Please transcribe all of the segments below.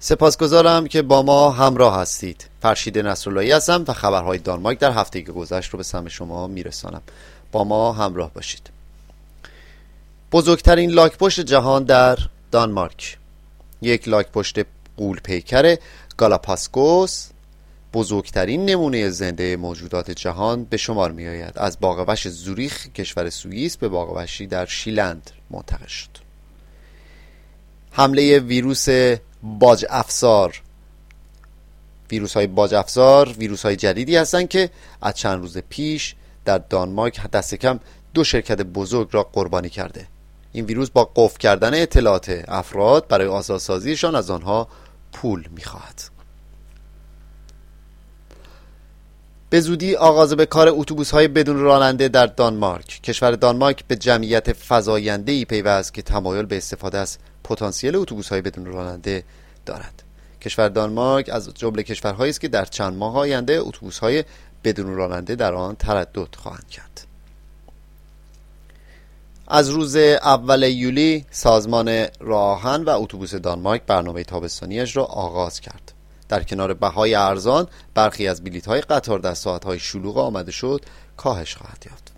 سپاسگزارم که با ما همراه هستید. فرشید نصراللهی هستم و خبرهای دانمارک در هفته که گذشت رو به سمع شما میرسانم. با ما همراه باشید. بزرگترین لاک پشت جهان در دانمارک. یک لاک پشت قول پیکر گالاپاسکوس بزرگترین نمونه زنده موجودات جهان به شمار می آید از باغوش زوریخ کشور سوئیس به باغوشی در شیلند منتقل شد. حمله ویروس باج افزار ویروس های باج افزار ویروس های جدیدی هستند که از چند روز پیش در دانمارک دست کم دو شرکت بزرگ را قربانی کرده. این ویروس با قفل کردن اطلاعات افراد برای آزادسازیشان از آنها پول می‌خواهد. به زودی آغاز به کار اتوبوس های بدون راننده در دانمارک. کشور دانمارک به جمعیت فزاینده ای پیوست که تمایل به استفاده از پتانسیل اتوبوس های بدون راننده دارد. کشور دانمارک از جمله کشورهایی است که در چند ماه آینده اتوبوس های بدون راننده در آن تردد خواهند کرد. از روز اول یولی سازمان راهن و اتوبوس دانمارک برنامه تابستانیش را آغاز کرد. در کنار بهای ارزان برخی از بلیط های قطار در ساعت های شلوغ آمده شد کاهش خواهد یافت.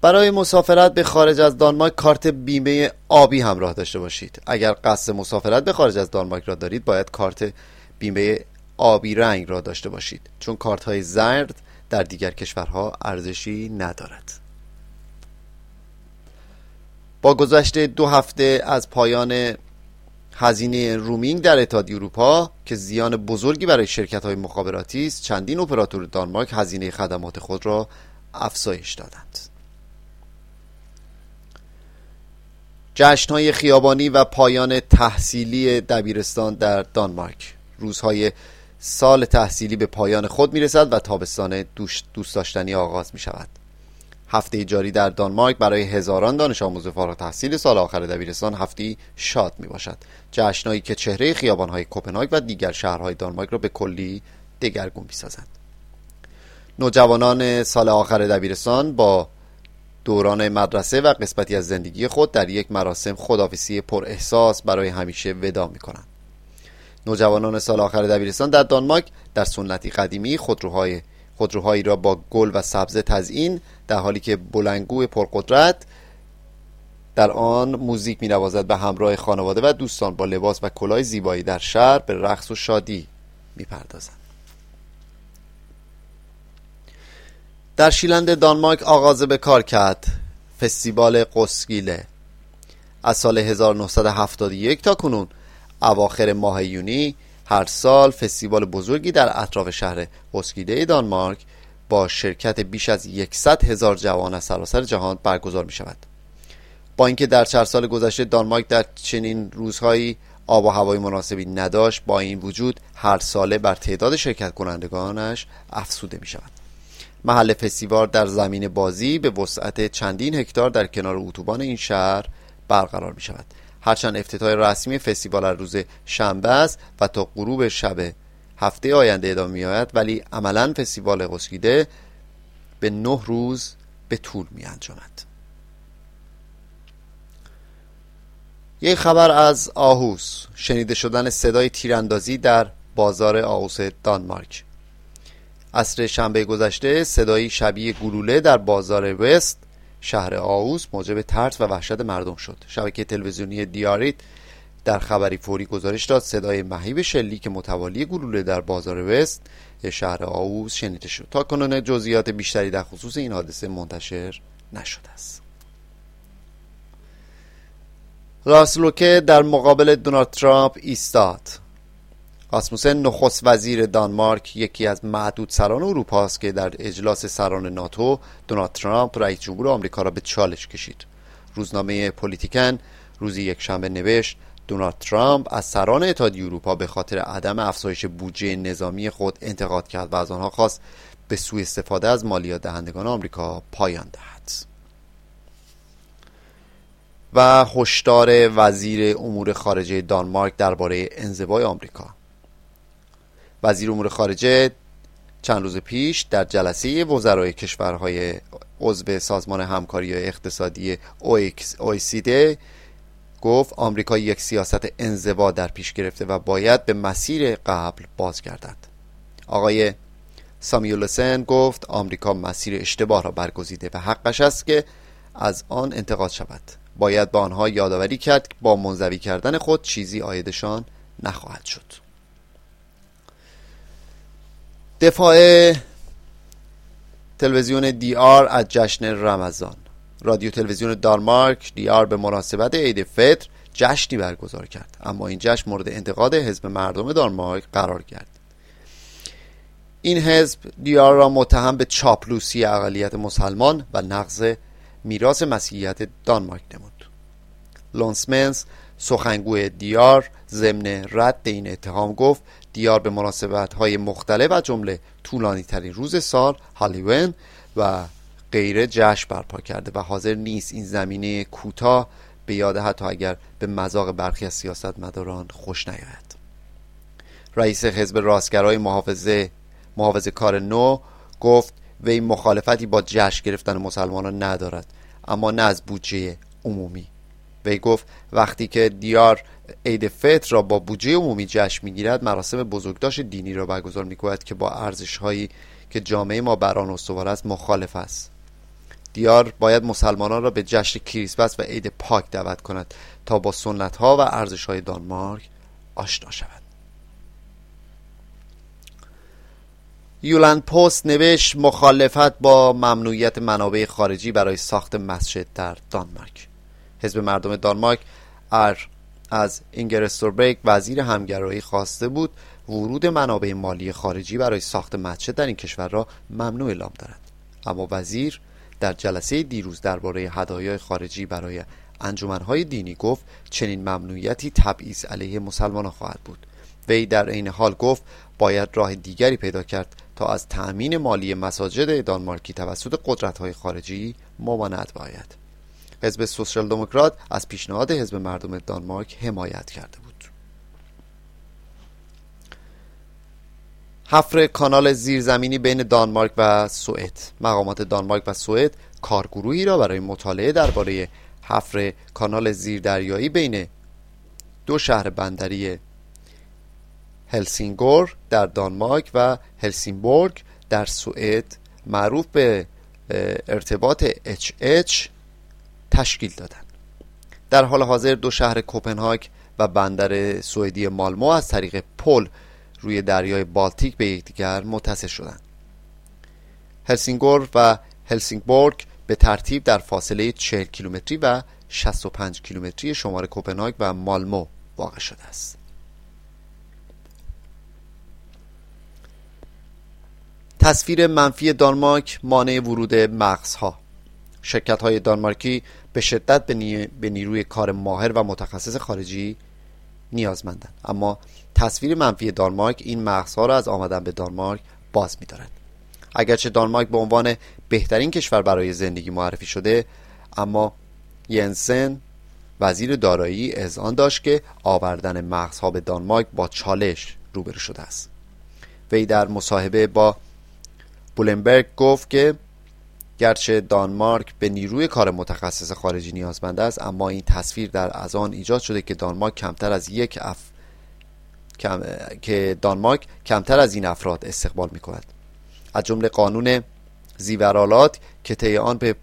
برای مسافرت به خارج از دانمارک کارت بیمه آبی همراه داشته باشید. اگر قصد مسافرت به خارج از دانمارک را دارید باید کارت بیمه آبی رنگ را داشته باشید. چون کارت های زرد در دیگر کشورها ارزشی ندارد. با گذشت دو هفته از پایان هزینه رومینگ در اتحادیه اروپا که زیان بزرگی برای شرکت های مخابراتی است چندین اپراتور دانمارک هزینه خدمات خود را افزایش دادند. های خیابانی و پایان تحصیلی دبیرستان در دانمارک. روزهای سال تحصیلی به پایان خود می رسد و تابستان دوست داشتنی آغاز می شود هفته جاری در دانمارک برای هزاران دانش آموز فارغ تحصیل سال آخر دبیرستان هفته شاد می باشد جشنهایی که چهره خیابانهای کپنهاگ و دیگر شهرهای دانمارک را به کلی دگرگون می سازند نوجوانان سال آخر دبیرستان با دوران مدرسه و قسمتی از زندگی خود در یک مراسم خدافیسی پر احساس برای همیشه ودا می کنند نوجوانان سال آخر دبیرستان در دانمارک در سنتی قدیمی خودروهای خودروهایی را با گل و سبزه تزئین در حالی که بلنگو پرقدرت در آن موزیک می نوازد به همراه خانواده و دوستان با لباس و کلاه زیبایی در شهر به رقص و شادی می پردازند. در شیلند دانمارک آغاز به کار کرد فستیوال قسگیله از سال 1971 تا کنون اواخر ماه یونی هر سال فستیوال بزرگی در اطراف شهر قسگیله دانمارک با شرکت بیش از 100 هزار جوان از سراسر جهان برگزار می شود با اینکه در چند سال گذشته دانمارک در چنین روزهایی آب و هوای مناسبی نداشت با این وجود هر ساله بر تعداد شرکت کنندگانش افسوده می شود محل فستیوال در زمین بازی به وسعت چندین هکتار در کنار اتوبان این شهر برقرار می شود هرچند افتتاح رسمی فستیوال از روز شنبه است و تا غروب شب هفته آینده ادامه می آید ولی عملا فستیوال قسکیده به نه روز به طول می انجامد یک خبر از آهوس شنیده شدن صدای تیراندازی در بازار آهوس دانمارک. عصر شنبه گذشته صدایی شبیه گلوله در بازار وست شهر آووس موجب ترس و وحشت مردم شد. شبکه تلویزیونی دیاریت در خبری فوری گزارش داد. صدای مهیب شلیک متوالی گلوله در بازار وست شهر آووس شنیده شد. تا کنون جزئیات بیشتری در خصوص این حادثه منتشر نشده است. راسلوکه در مقابل دونالد ترامپ ایستاد. آسموسن نخست وزیر دانمارک یکی از معدود سران اروپا است که در اجلاس سران ناتو دونالد ترامپ رئیس جمهور آمریکا را به چالش کشید. روزنامه پلیتیکن روزی یک شنبه نوشت دونالد ترامپ از سران اتحادیه اروپا به خاطر عدم افزایش بودجه نظامی خود انتقاد کرد و از آنها خواست به سوء استفاده از مالیات دهندگان آمریکا پایان دهد. و هشدار وزیر امور خارجه دانمارک درباره انزوای آمریکا. وزیر امور خارجه چند روز پیش در جلسه وزرای کشورهای عضو سازمان همکاری اقتصادی OECD گفت آمریکا یک سیاست انزوا در پیش گرفته و باید به مسیر قبل بازگردد. آقای سامیولسن گفت آمریکا مسیر اشتباه را برگزیده و حقش است که از آن انتقاد شود. باید به آنها یادآوری کرد با منزوی کردن خود چیزی آیدشان نخواهد شد. دفاع تلویزیون دی آر از جشن رمضان. رادیو تلویزیون دانمارک دی آر به مناسبت عید فطر جشنی برگزار کرد. اما این جشن مورد انتقاد حزب مردم دانمارک قرار گرفت. این حزب دیار را متهم به چاپلوسی اقلیت مسلمان و نقض میراث مسیحیت دانمارک نمود. لونسمنس سخنگوی دیار ضمن رد این اتهام گفت دیار به مناسبت های مختلف و جمله طولانی ترین روز سال هالیون و غیره جشن برپا کرده و حاضر نیست این زمینه کوتاه به یاد حتی اگر به مذاق برخی از سیاستمداران خوش نیاید. رئیس حزب راستگرای محافظه محافظه کار نو گفت وی مخالفتی با جشن گرفتن مسلمانان ندارد اما نه از بودجه عمومی. وی گفت وقتی که دیار عید فطر را با بودجه عمومی جشن می‌گیرد مراسم بزرگداشت دینی را برگزار می‌کند که با ارزش هایی که جامعه ما بر آن استوار است مخالف است. دیار باید مسلمانان را به جشن کریسمس و عید پاک دعوت کند تا با سنت ها و ارزش های دانمارک آشنا شود. یولند پست نوشت مخالفت با ممنوعیت منابع خارجی برای ساخت مسجد در دانمارک. حزب مردم دانمارک ار از اینگرستوربرگ وزیر همگرایی خواسته بود ورود منابع مالی خارجی برای ساخت مسجد در این کشور را ممنوع اعلام دارد. اما وزیر در جلسه دیروز درباره هدایای خارجی برای انجمنهای دینی گفت چنین ممنوعیتی تبعیض علیه مسلمانان خواهد بود. وی در عین حال گفت باید راه دیگری پیدا کرد تا از تأمین مالی مساجد دانمارکی توسط قدرت‌های خارجی ممانعت باید. حزب سوسیال دموکرات از پیشنهاد حزب مردم دانمارک حمایت کرده بود. حفر کانال زیرزمینی بین دانمارک و سوئد. مقامات دانمارک و سوئد کارگروهی را برای مطالعه درباره حفر کانال زیردریایی بین دو شهر بندری هلسینگور در دانمارک و هلسینبورگ در سوئد معروف به ارتباط HH تشکیل دادند در حال حاضر دو شهر کوپنهاگ و بندر سوئدی مالمو از طریق پل روی دریای بالتیک به یکدیگر متصل شدند. هلسینگور و هلسینگبورگ به ترتیب در فاصله 40 کیلومتری و 65 کیلومتری شمار کوپنهاگ و مالمو واقع شده است. تصویر منفی دانمارک مانع ورود مغزها. شرکت های دانمارکی به شدت به نیروی کار ماهر و متخصص خارجی نیازمندند. اما تصویر منفی دانمارک این مغزها را از آمدن به دانمارک باز می‌دارد. اگرچه دانمارک به عنوان بهترین کشور برای زندگی معرفی شده اما ینسن وزیر دارایی اذعان داشت که آوردن مغزها به دانمارک با چالش روبرو شده است. وی در مصاحبه با بولنبرگ گفت که گرچه دانمارک به نیروی کار متخصص خارجی نیازمند است اما این تصویر در از آن ایجاد شده که دانمارک کمتر از یک اف... کم... که دانمارک کمتر از این افراد استقبال می کند از جمله قانون زیورالات که طی آن به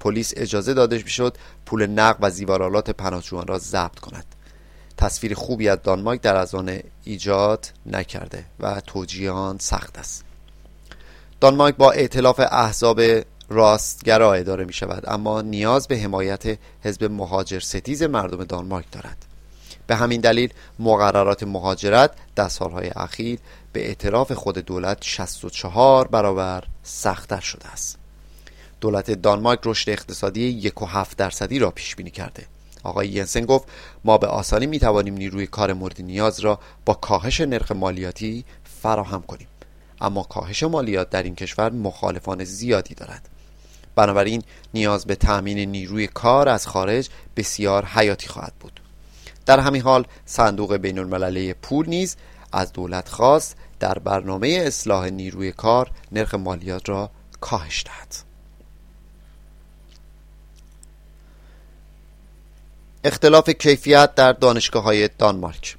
پلیس اجازه داده می‌شد پول نقد و زیورالات پناهجویان را ضبط کند. تصویر خوبی از دانمارک در از آن ایجاد نکرده و توجیه آن سخت است. دانمارک با ائتلاف احزاب راستگرا اداره می شود اما نیاز به حمایت حزب مهاجر ستیز مردم دانمارک دارد. به همین دلیل مقررات مهاجرت در سالهای اخیر به اعتراف خود دولت 64 برابر سختتر شده است. دولت دانمارک رشد اقتصادی یک و هفت درصدی را پیش بینی کرده. آقای ینسن گفت ما به آسانی می توانیم نیروی کار مورد نیاز را با کاهش نرخ مالیاتی فراهم کنیم. اما کاهش مالیات در این کشور مخالفان زیادی دارد. بنابراین نیاز به تأمین نیروی کار از خارج بسیار حیاتی خواهد بود. در همین حال صندوق بین المللی پول نیز از دولت خواست در برنامه اصلاح نیروی کار نرخ مالیات را کاهش دهد. اختلاف کیفیت در دانشگاه های دانمارک.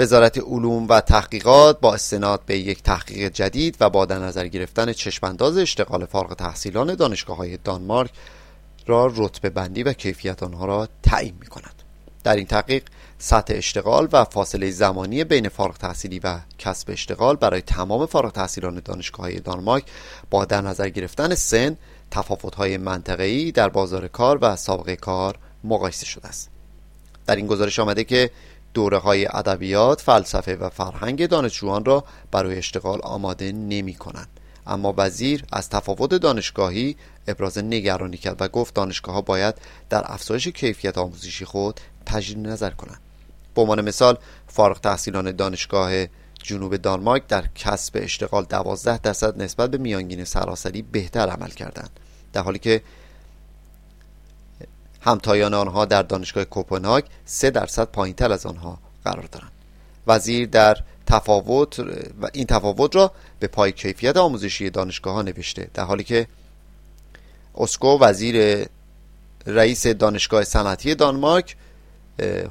وزارت علوم و تحقیقات با استناد به یک تحقیق جدید و با در نظر گرفتن چشمانداز اشتغال فارغ تحصیلان دانشگاه های دانمارک را رتبه بندی و کیفیت آنها را تعیین می کند در این تحقیق سطح اشتغال و فاصله زمانی بین فارغ تحصیلی و کسب اشتغال برای تمام فارغ تحصیلان دانشگاه های دانمارک با در نظر گرفتن سن تفاوت های منطقه‌ای در بازار کار و سابقه کار مقایسه شده است. در این گزارش آمده که دوره های ادبیات، فلسفه و فرهنگ دانشجویان را برای اشتغال آماده نمی کنند. اما وزیر از تفاوت دانشگاهی ابراز نگرانی کرد و گفت دانشگاه ها باید در افزایش کیفیت آموزشی خود تجدید نظر کنند. به عنوان مثال فارغ تحصیلان دانشگاه جنوب دانمارک در کسب اشتغال 12 درصد نسبت به میانگین سراسری بهتر عمل کردند در حالی که همتایان آنها در دانشگاه کوپنهاگ سه درصد پایینتر از آنها قرار دارند. وزیر در تفاوت و این تفاوت را به پای کیفیت آموزشی دانشگاه ها نوشته در حالی که اسکو وزیر رئیس دانشگاه صنعتی دانمارک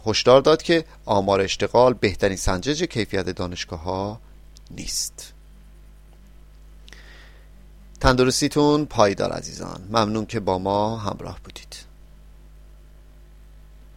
هشدار داد که آمار اشتغال بهترین سنجش کیفیت دانشگاه ها نیست. تندرستیتون پایدار عزیزان ممنون که با ما همراه بودید.